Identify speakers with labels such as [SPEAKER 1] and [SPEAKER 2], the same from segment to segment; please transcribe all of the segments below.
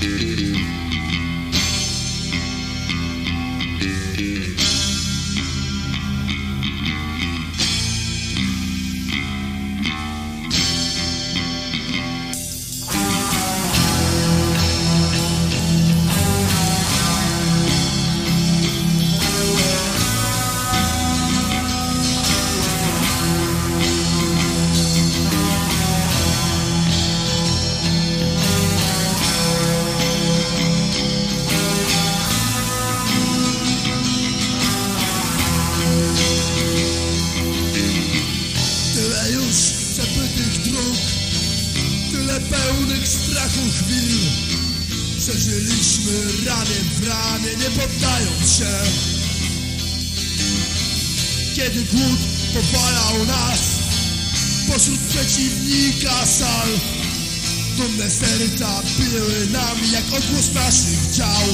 [SPEAKER 1] Tyle Tyle pełnych strachu chwil. Przeżyliśmy ramię w ramię Nie poddając się. Kiedy głód powalał nas Pośród przeciwnika sal Dumne serca były nam Jak odgłos naszych dział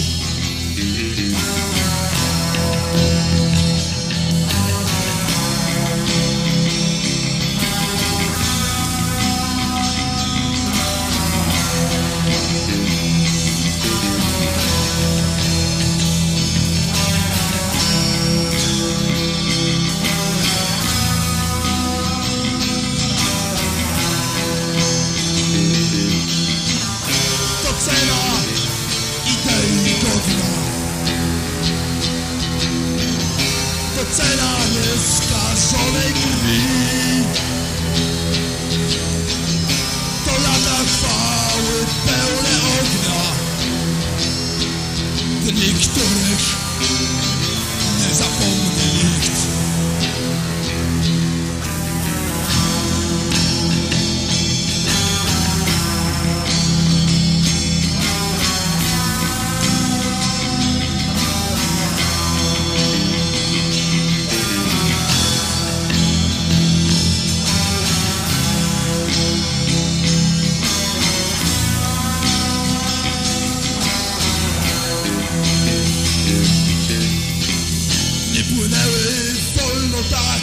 [SPEAKER 1] wolno tak.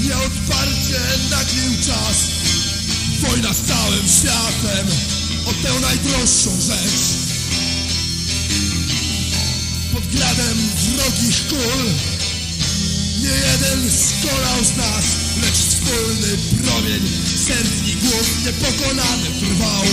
[SPEAKER 1] Nieodparcie naglił czas. Wojna z całym światem. O tę najdroższą rzecz. Pod gradem wrogich kul Nie jeden skolał z nas Lecz wspólny promień Serc i głów niepokonany trwał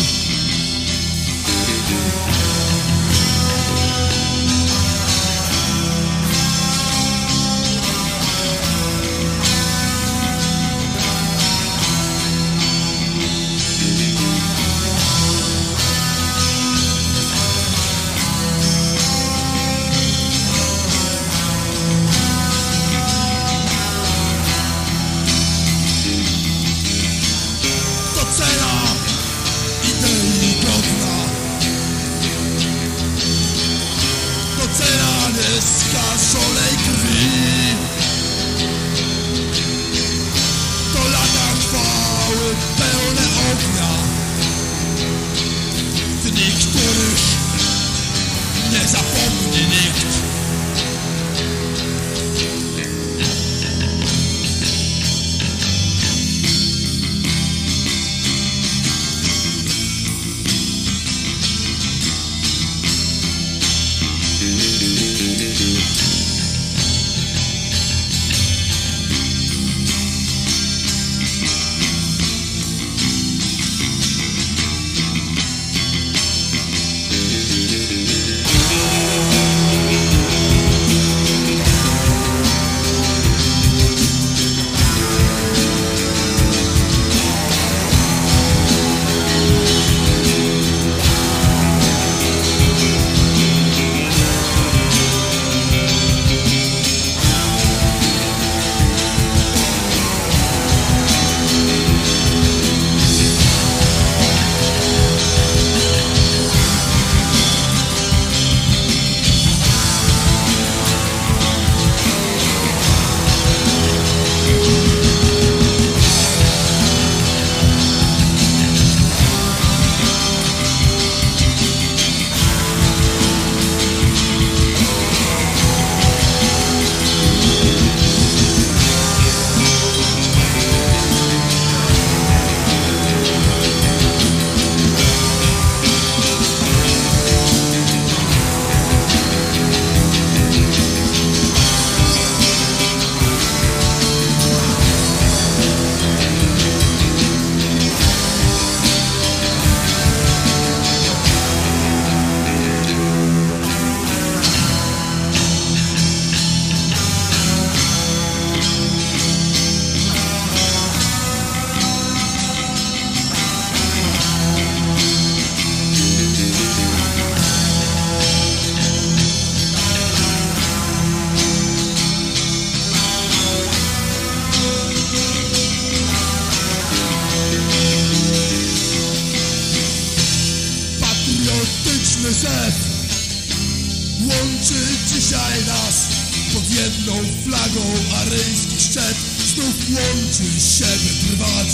[SPEAKER 1] dzisiaj nas pod jedną flagą Aryjski szczep znów łączy się by trwać.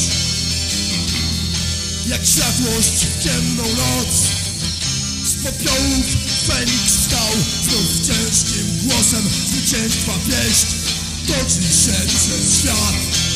[SPEAKER 1] Jak światłość w ciemną noc. Z popiołów Feniks wstał Znów ciężkim głosem. Zwycięstwa pieśń Toczy się przez świat